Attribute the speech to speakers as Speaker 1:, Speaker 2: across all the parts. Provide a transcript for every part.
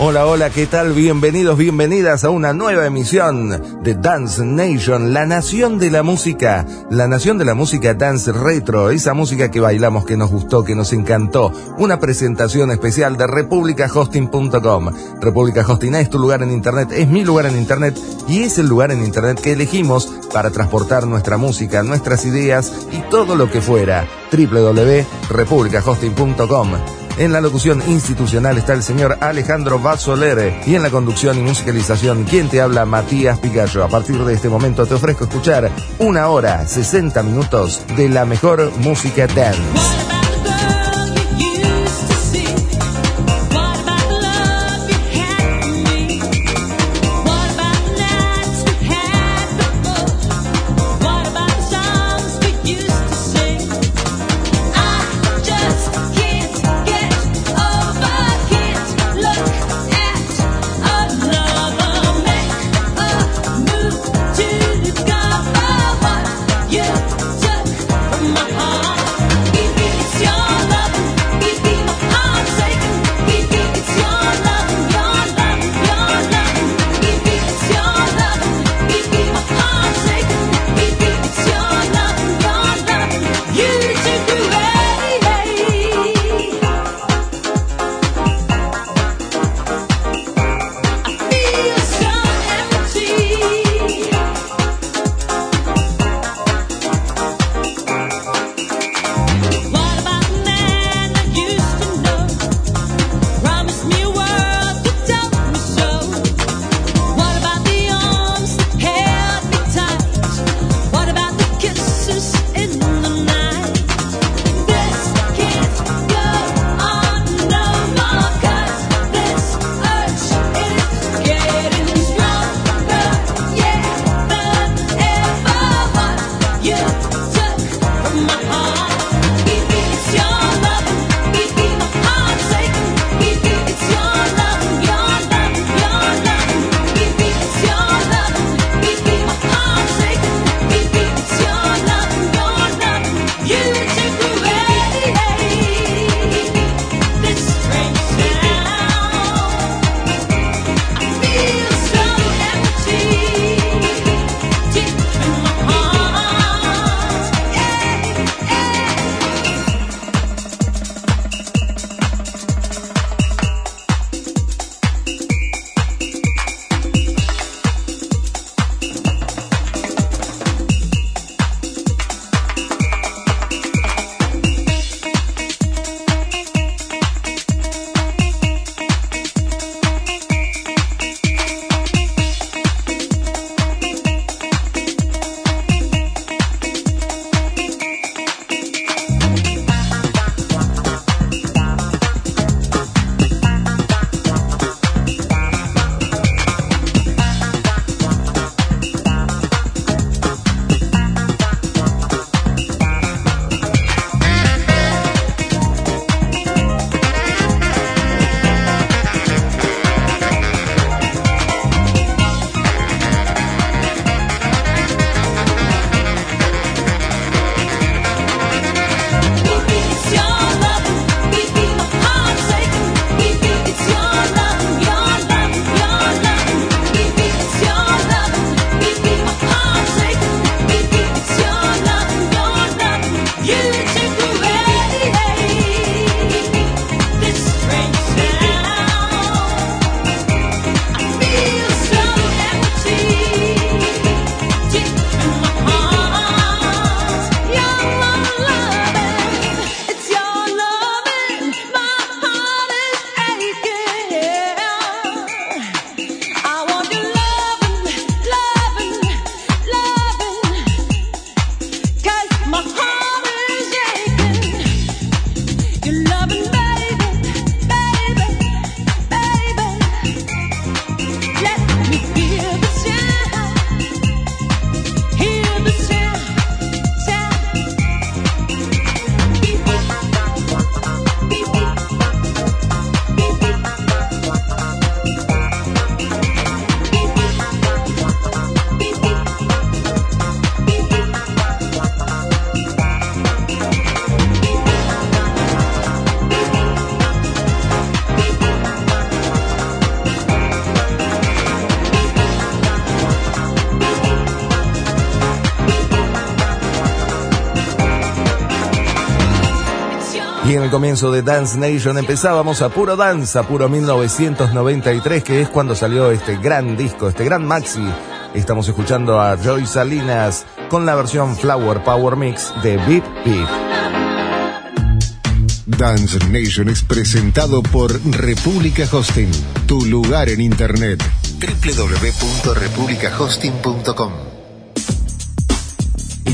Speaker 1: Hola, hola, ¿qué tal? Bienvenidos, bienvenidas a una nueva emisión de Dance Nation, la nación de la música, la nación de la música dance retro, esa música que bailamos, que nos gustó, que nos encantó. Una presentación especial de republicahosting.com. República Hosting es tu lugar en Internet, es mi lugar en Internet y es el lugar en Internet que elegimos para transportar nuestra música, nuestras ideas y todo lo que fuera. www.republicahosting.com en la locución institucional está el señor Alejandro Basolere y en la conducción y musicalización, quien te habla, Matías Pigallo. A partir de este momento te ofrezco escuchar una hora, 60 minutos de la mejor música dance.
Speaker 2: Comienzo de Dance Nation empezábamos a puro dance, a puro 1993, que es cuando salió este gran disco, este gran maxi. Estamos escuchando a Joy Salinas con la versión Flower Power Mix de Beep Beep.
Speaker 3: Dance Nation es presentado por República Hosting, tu lugar en Internet. www.republicahosting.com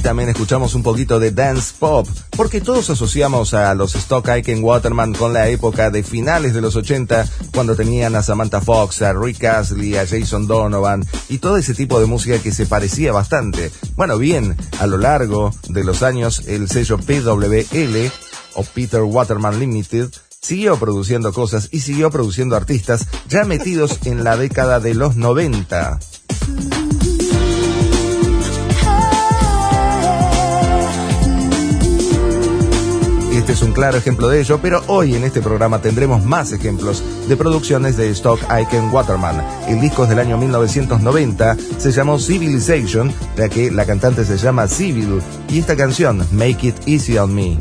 Speaker 2: También escuchamos un poquito de dance pop, porque todos asociamos a los Stock Aiken Waterman con la época de finales de los 80, cuando tenían a Samantha Fox, a Rick Astley, a Jason Donovan y todo ese tipo de música que se parecía bastante. Bueno, bien, a lo largo de los años el sello PWL o Peter Waterman Limited siguió produciendo cosas y siguió produciendo artistas ya metidos en la década de los 90. Este es un claro ejemplo de ello, pero hoy en este programa tendremos más ejemplos de producciones de Stock Aiken Waterman. El disco del año 1990, se llamó Civilization, ya que la cantante se llama Civil, y esta canción, Make It Easy on Me.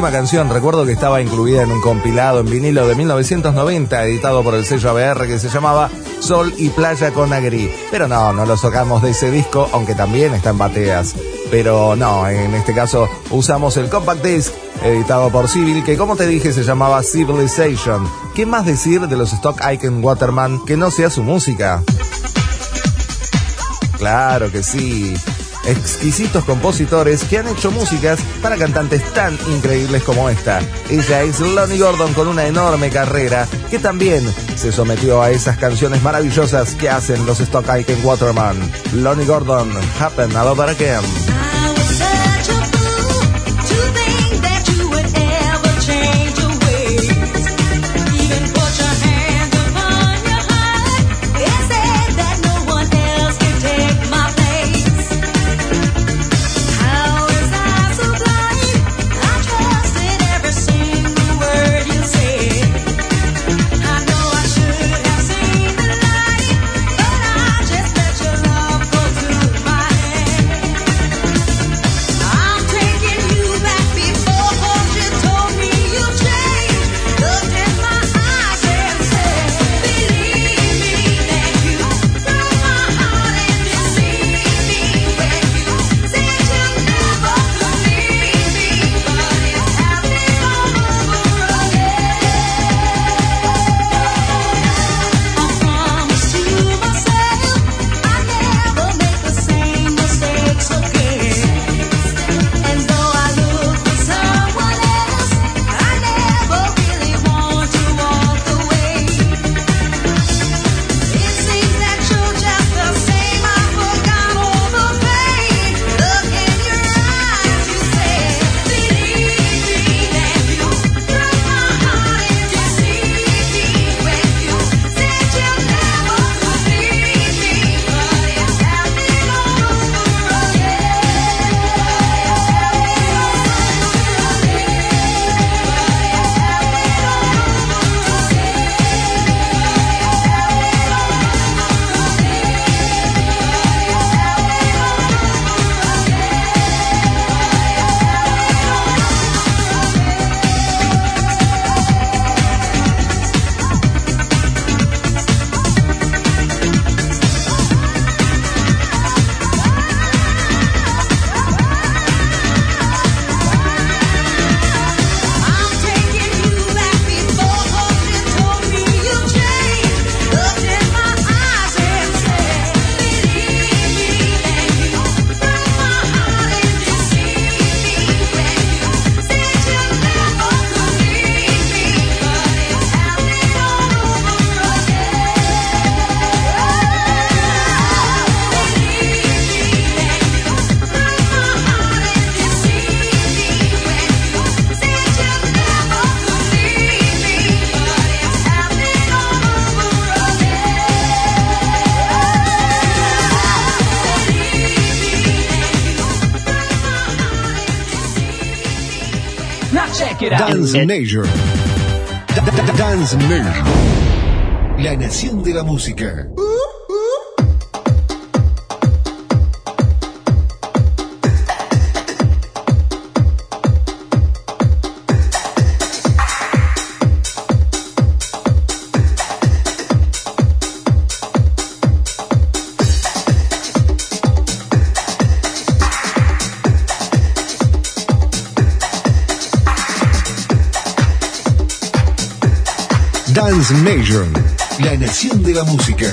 Speaker 1: Me.
Speaker 2: Bellísima canción, recuerdo que estaba incluida en un compilado en vinilo de 1990 editado por el sello ABR que se llamaba Sol y Playa con Agri. Pero no, no lo sacamos de ese disco, aunque también está en bateas. Pero no, en este caso usamos el compact disc editado por Civil, que como te dije se llamaba Civilization. ¿Qué más decir de los Stock Aiken Waterman que no sea su música? Claro que sí. Exquisitos compositores que han hecho músicas para cantantes tan increíbles como esta. Ella es Lonnie Gordon con una enorme carrera que también se sometió a esas canciones maravillosas que hacen los Stock Aiken Waterman. Lonnie Gordon, Happen All Over Again.
Speaker 4: Dance Nation. Da- da- da- Dance Nation. La nación de la música. Dance Major, la nación de la música.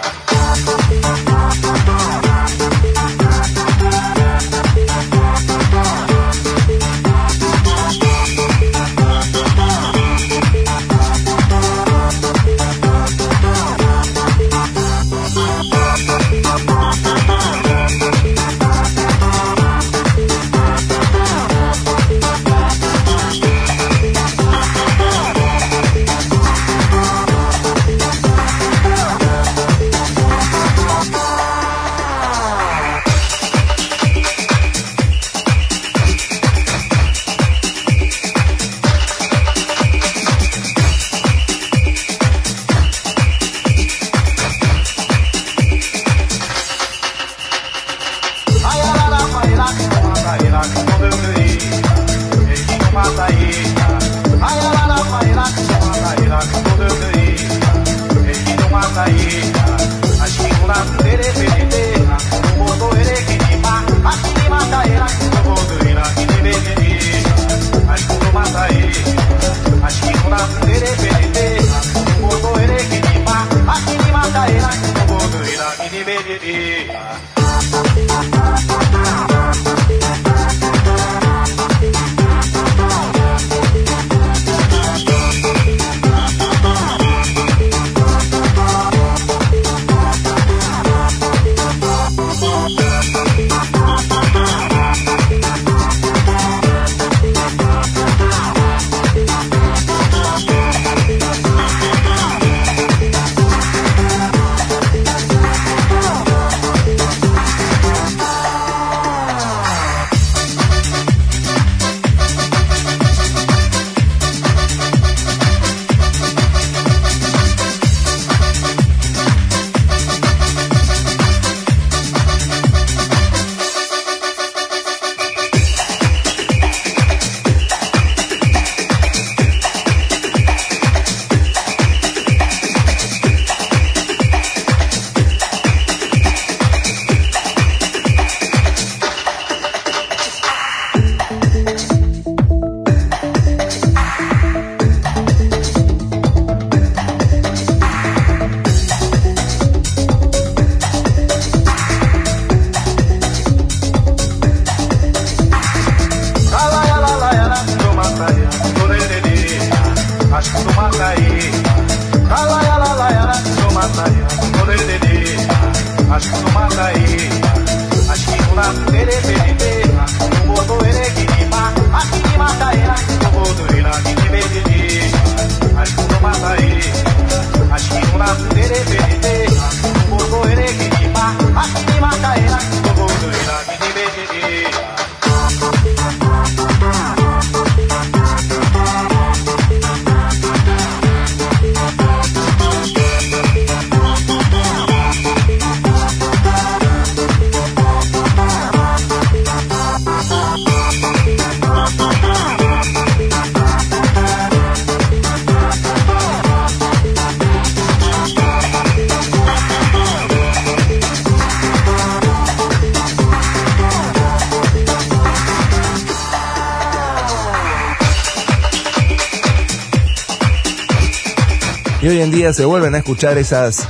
Speaker 1: día se vuelven a escuchar esas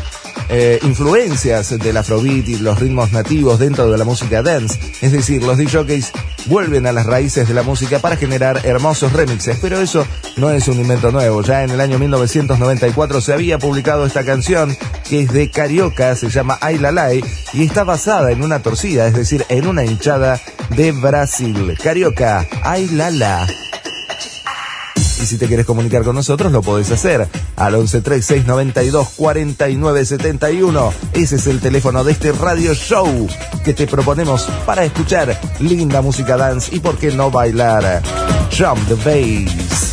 Speaker 1: eh, influencias del afrobeat y los ritmos nativos dentro de la música dance. Es decir, los DJs vuelven a las raíces de la música para generar hermosos remixes, pero eso no es un invento nuevo. Ya en el año 1994 se había publicado esta canción que es de Carioca, se llama Ailalay y está basada en una torcida, es decir, en una hinchada de Brasil. Carioca, Ailalá. Y si te quieres comunicar con nosotros, lo podés hacer al 1136924971. Ese es el teléfono de este radio show que te proponemos para escuchar linda música dance y por qué no bailar. Jump the bass.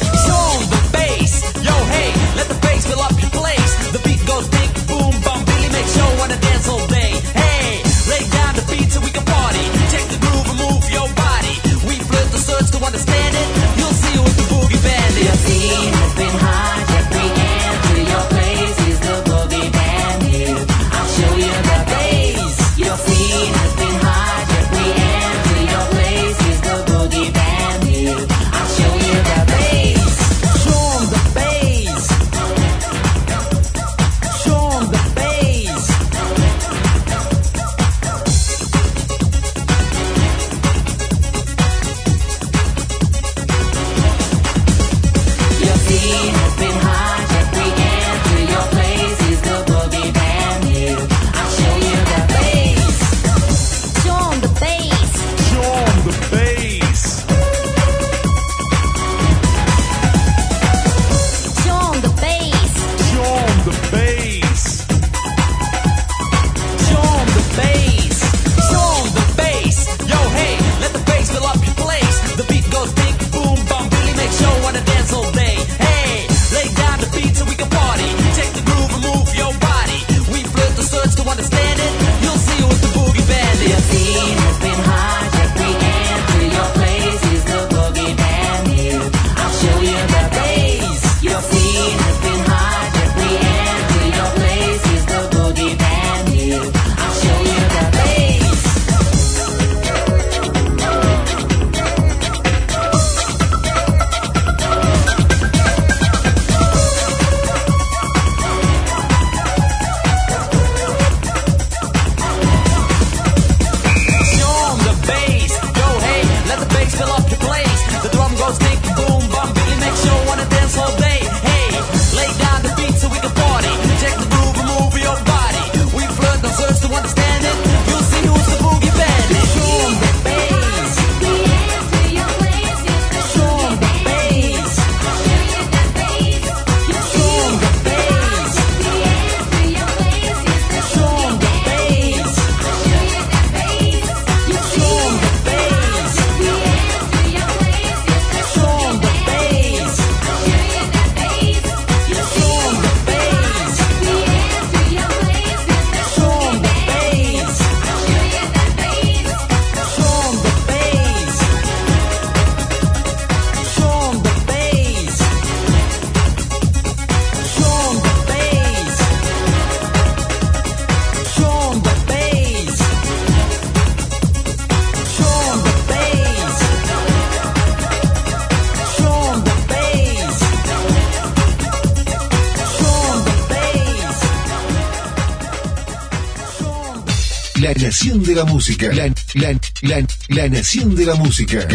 Speaker 3: nación de la música. La, la, la, la nación de la música.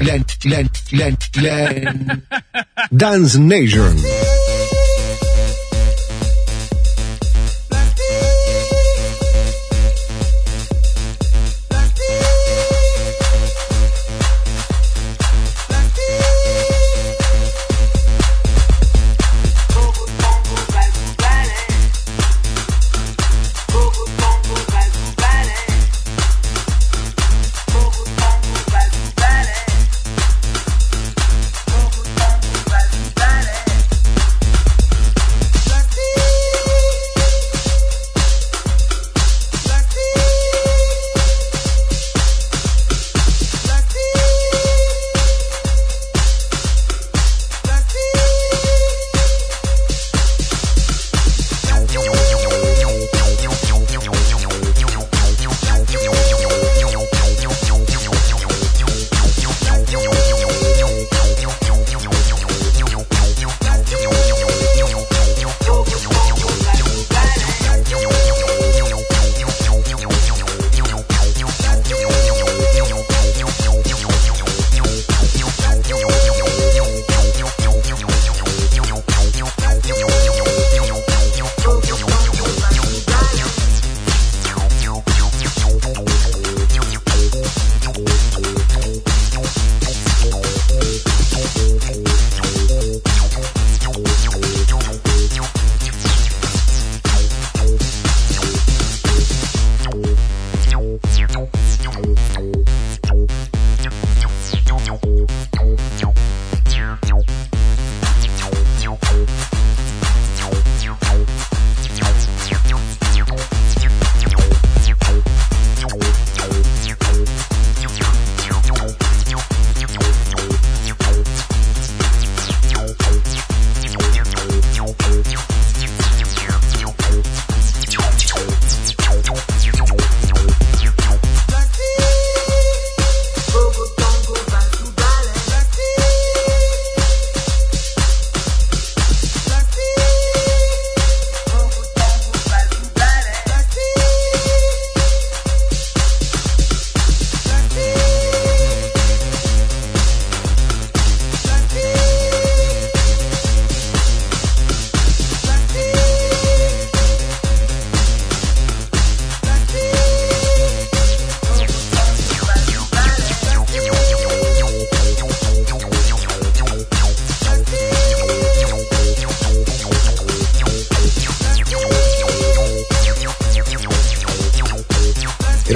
Speaker 3: La, la, Dance Nation.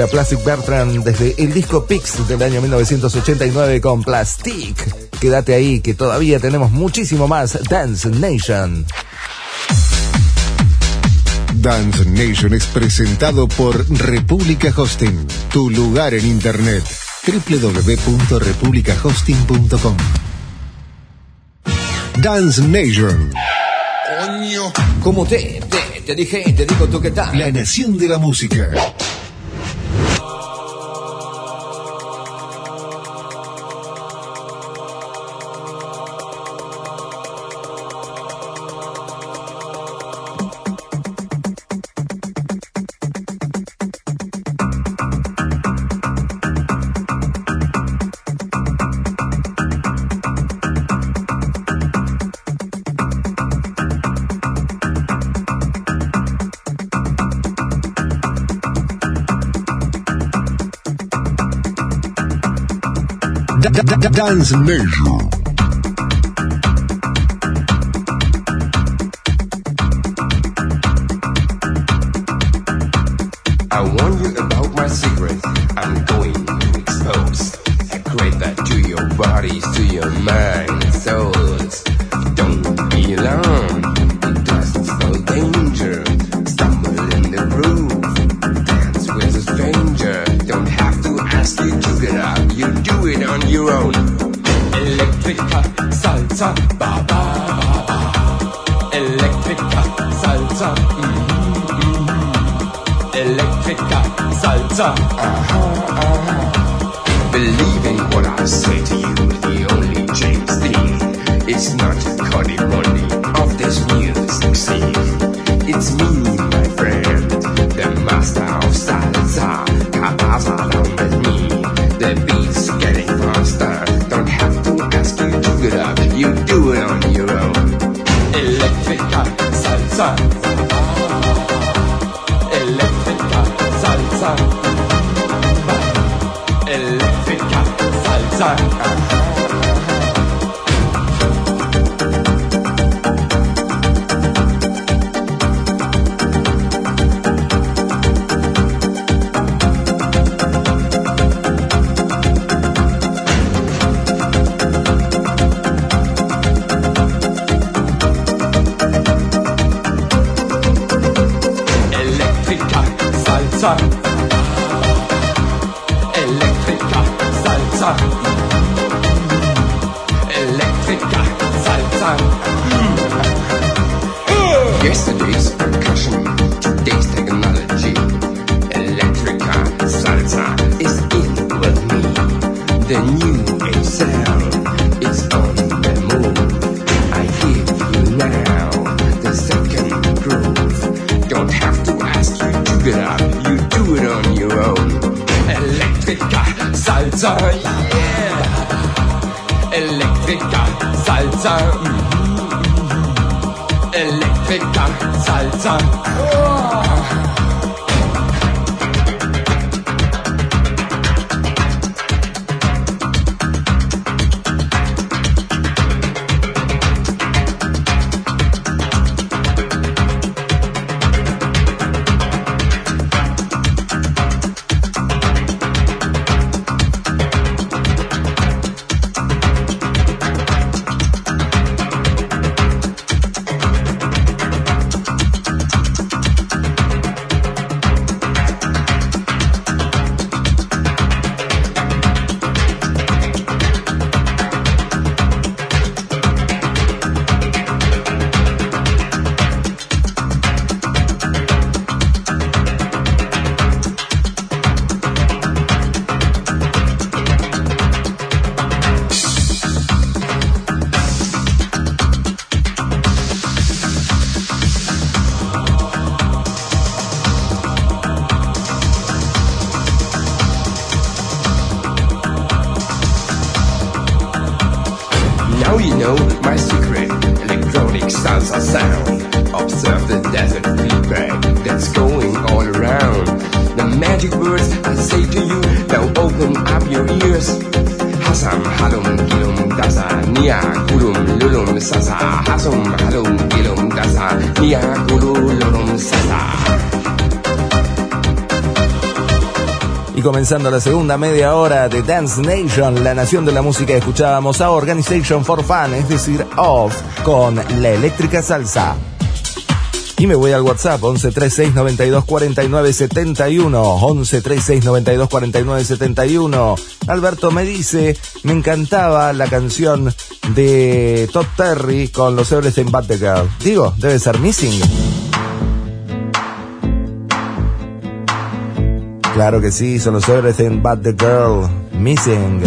Speaker 1: Plastic Bertrand desde el disco Pix del año 1989 con Plastic. Quédate ahí que todavía tenemos muchísimo más Dance Nation.
Speaker 5: Dance Nation es presentado por República Hosting, tu lugar en Internet. www.republicahosting.com Dance Nation. Coño.
Speaker 3: Como te, te, te dije, te digo tú qué tal.
Speaker 5: La nación de la música. Dance
Speaker 6: comenzando la segunda media hora de Dance Nation, la nación de la música. Escuchábamos a Organization for Fun, es decir, Off, con la eléctrica salsa. Y me voy al WhatsApp, 1136 92 49 1136 92 Alberto me dice, me encantaba la canción de Todd Terry con los Everything But the Girl. Digo, debe ser Missing. Claro que sí, son los Everything But The Girl, Missing.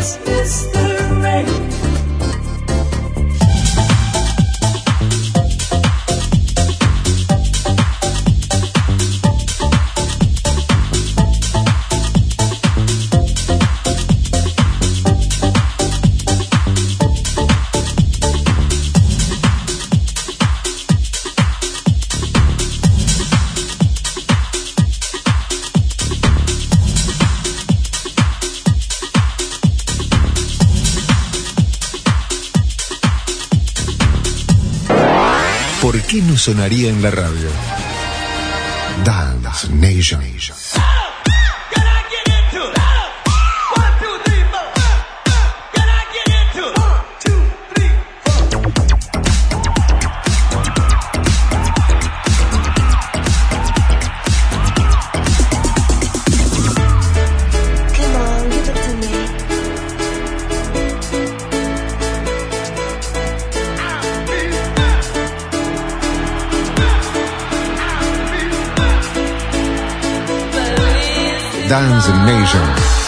Speaker 6: Christmas sonaría en la radio? Dance Nation. Dance Nation.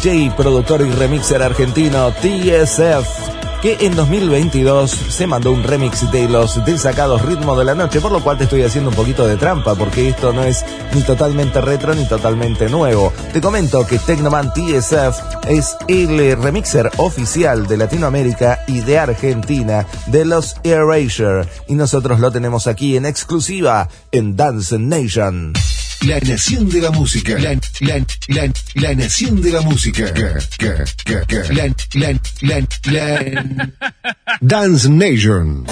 Speaker 1: DJ, productor y remixer argentino TSF, que en 2022 se mandó un remix de los desacados Ritmo de la Noche, por lo cual te estoy haciendo un poquito de trampa, porque esto no es ni totalmente retro ni totalmente nuevo. Te comento que Tecnoman TSF es el eh, remixer oficial de Latinoamérica y de Argentina de los Erasure, y nosotros lo tenemos aquí en exclusiva en Dance Nation.
Speaker 6: La nación de la música. La, la, la, la nación de la música. Ca, ca, ca, ca. La, la, la, la. Dance Nation.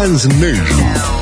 Speaker 6: Dance Nation.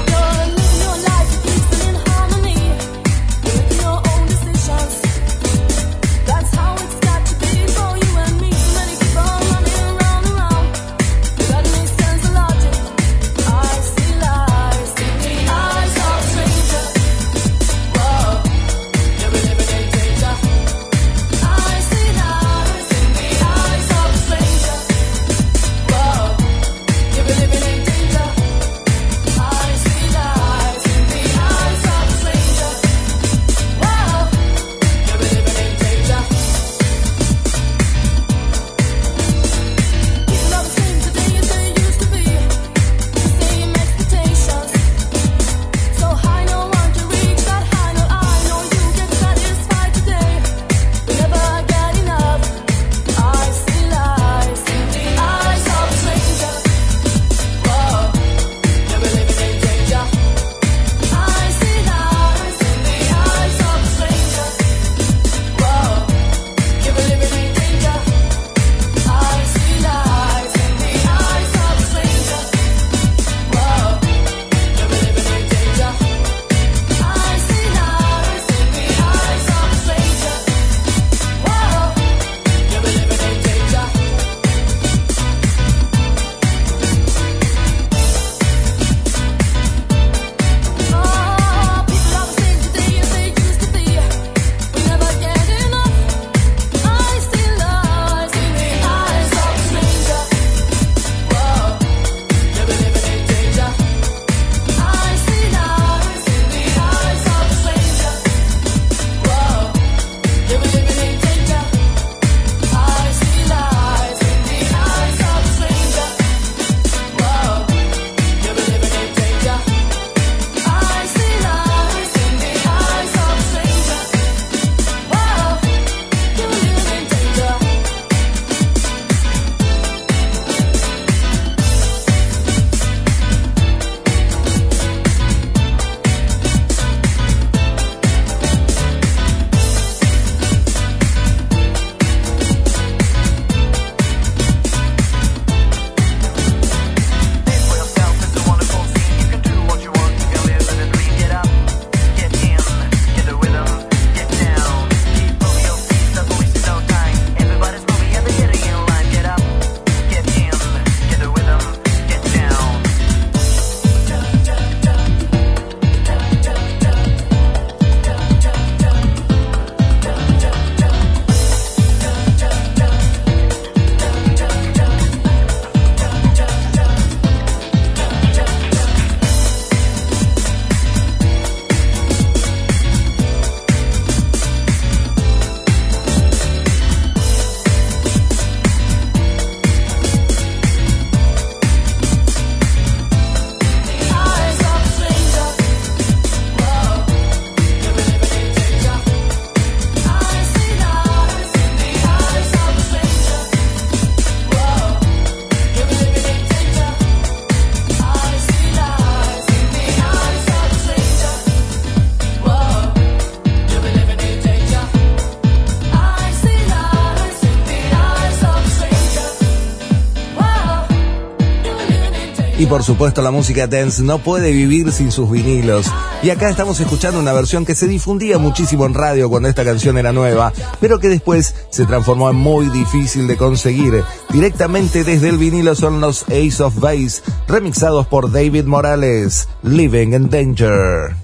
Speaker 1: Y por supuesto la música dance no puede vivir sin sus vinilos. Y acá estamos escuchando una versión que se difundía muchísimo en radio cuando esta canción era nueva, pero que después se transformó en muy difícil de conseguir. Directamente desde el vinilo son los Ace of Base, remixados por David Morales, Living in Danger.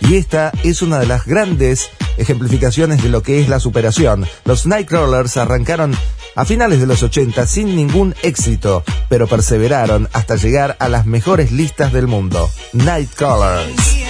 Speaker 1: Y esta es una de las grandes ejemplificaciones de lo que es la superación. Los Nightcrawlers arrancaron a finales de los 80 sin ningún éxito, pero perseveraron hasta llegar a las mejores listas del mundo. Nightcrawlers.
Speaker 7: All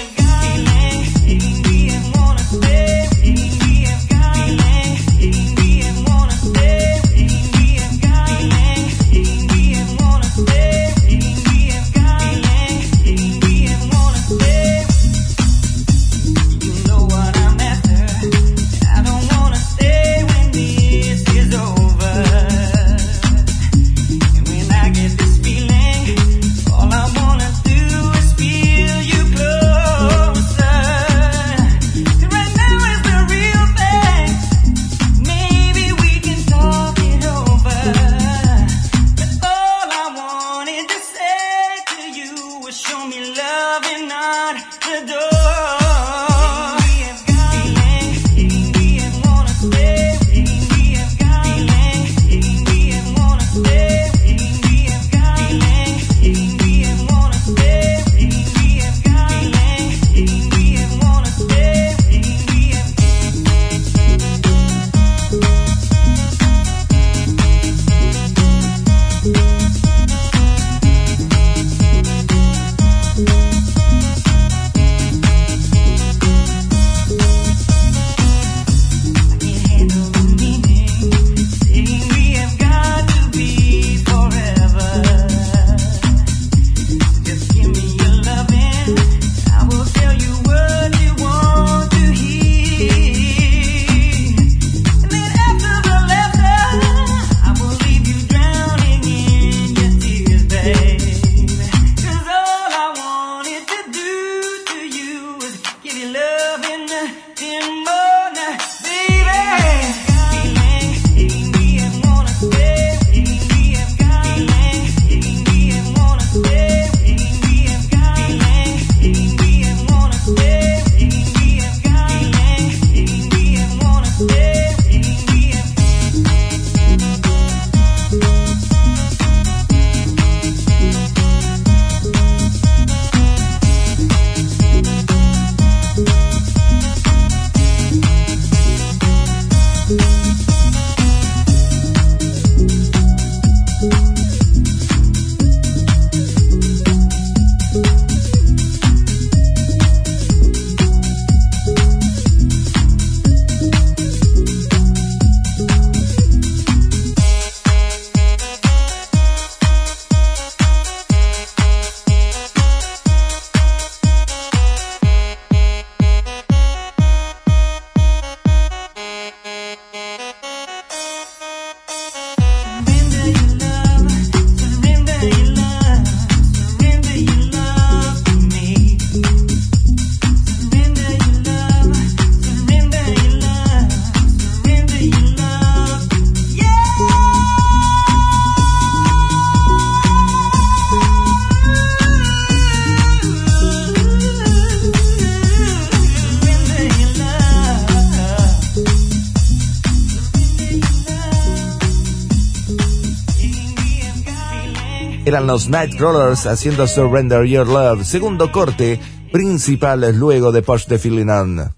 Speaker 1: eran los Nightcrawlers haciendo Surrender Your Love, segundo corte, principal luego de Push the Feeling On.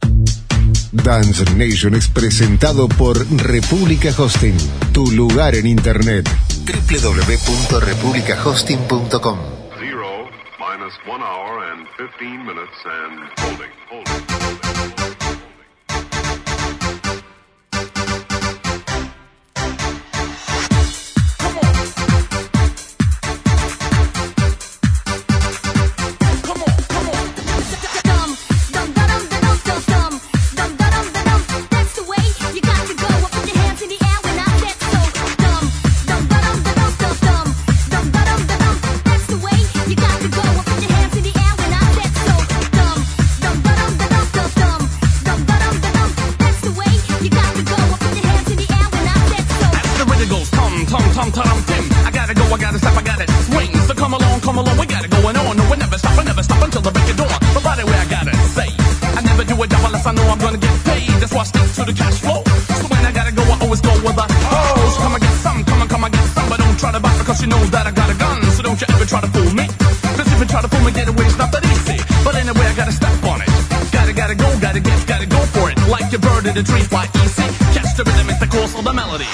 Speaker 5: Dance Nation es presentado por República Hosting, tu lugar en Internet. www.republicahosting.com
Speaker 8: Zero minus one hour and 15 minutes and holding, holding.
Speaker 9: Dum to the cash flow. So when I gotta go, I always go with the hoes. Come and get some, come on, come and get some, but don't try to buy because you know that I got a gun. So don't you ever try to fool me. Cause if you try to fool me, get away, it's not that easy. But anyway, I gotta step on it. Gotta, gotta go, gotta get, gotta go for it. Like a bird in a tree, fly easy. Catch the rhythm, it's the course of the melody.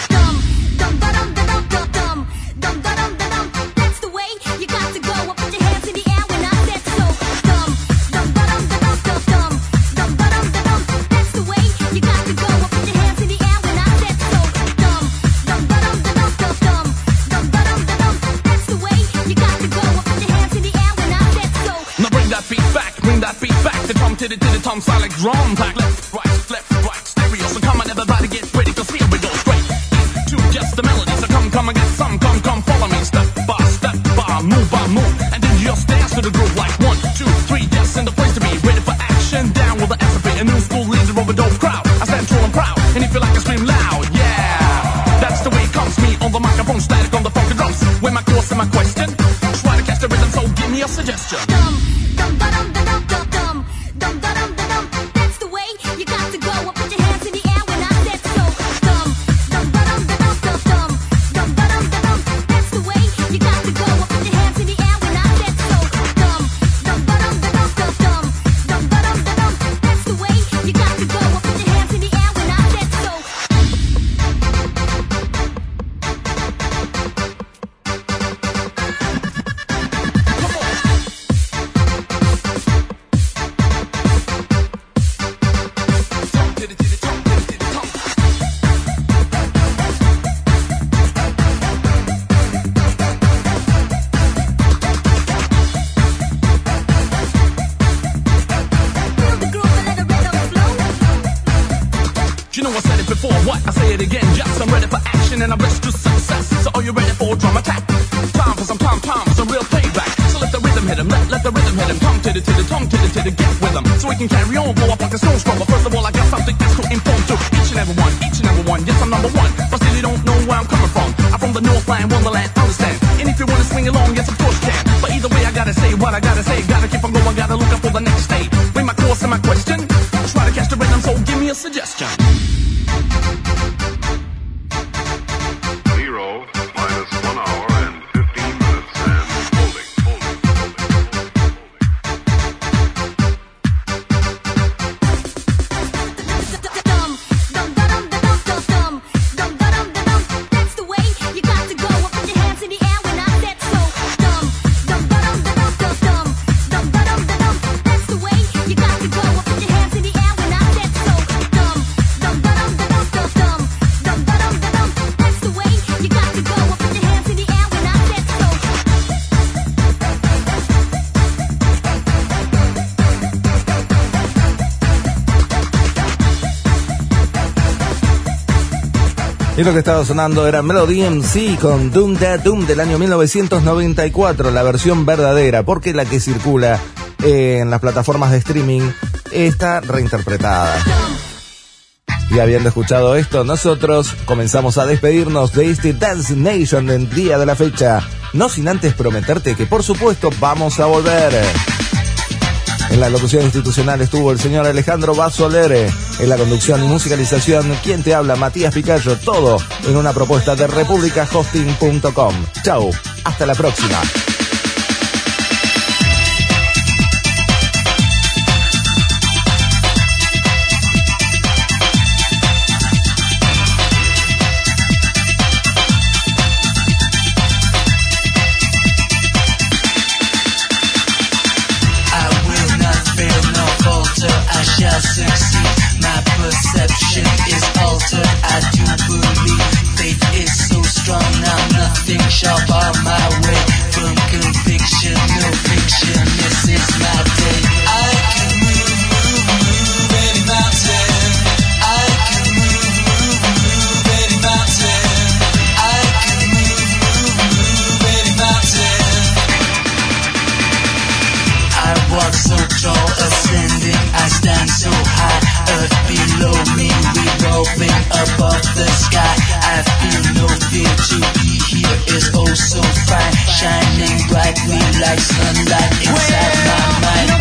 Speaker 9: wrong. Can carry on, blow up like a snowstorm. But first of all, I got something else to inform to each and every one, each and every one. Yes, I'm number one, but still you don't know where I'm coming from. I'm from the Northland, Wonderland, understand. And if you wanna swing along, yes, of course you can. But either way, I gotta say what I gotta say. Gotta keep on going, gotta look up for the next day. Bring my course and my question. Try to catch the rhythm, so give me a suggestion.
Speaker 1: Y lo que estaba sonando era Melody MC con Doom Da Doom del año 1994, la versión verdadera, porque la que circula en las plataformas de streaming está reinterpretada. Y habiendo escuchado esto, nosotros comenzamos a despedirnos de este Dance Nation del día de la fecha, no sin antes prometerte que por supuesto vamos a volver. En la locución institucional estuvo el señor Alejandro Basolere. En la conducción y musicalización, quien te habla, Matías Picayo. Todo en una propuesta de republicahosting.com. Chau, hasta la próxima.
Speaker 10: Shall bar my way. From conviction, no fiction, this is my day. I can move, move, move any mountain. I can move, move, move any mountain. I can move, move, move any mountain. I walk so tall, ascending, I stand so high. Earth below me, revolving above the sky. I feel no fear to be here is oh so fine, shining brightly like sunlight inside my mind.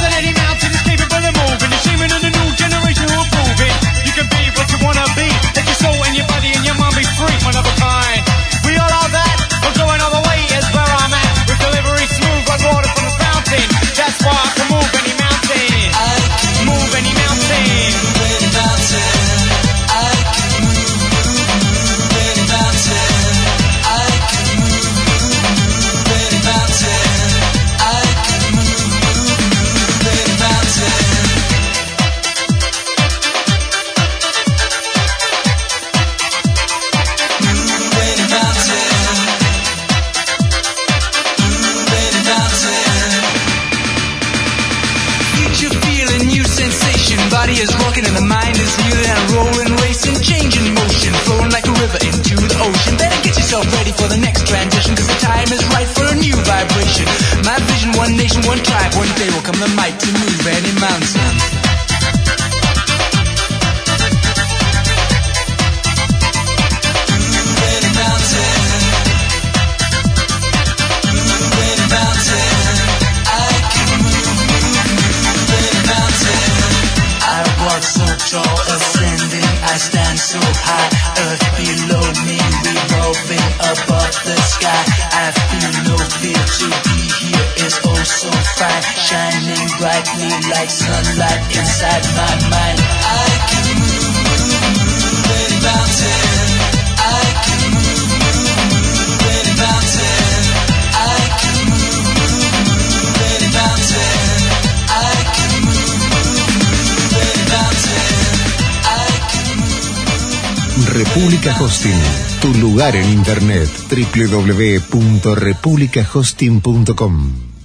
Speaker 3: Lugar en internet. www.republicahosting.com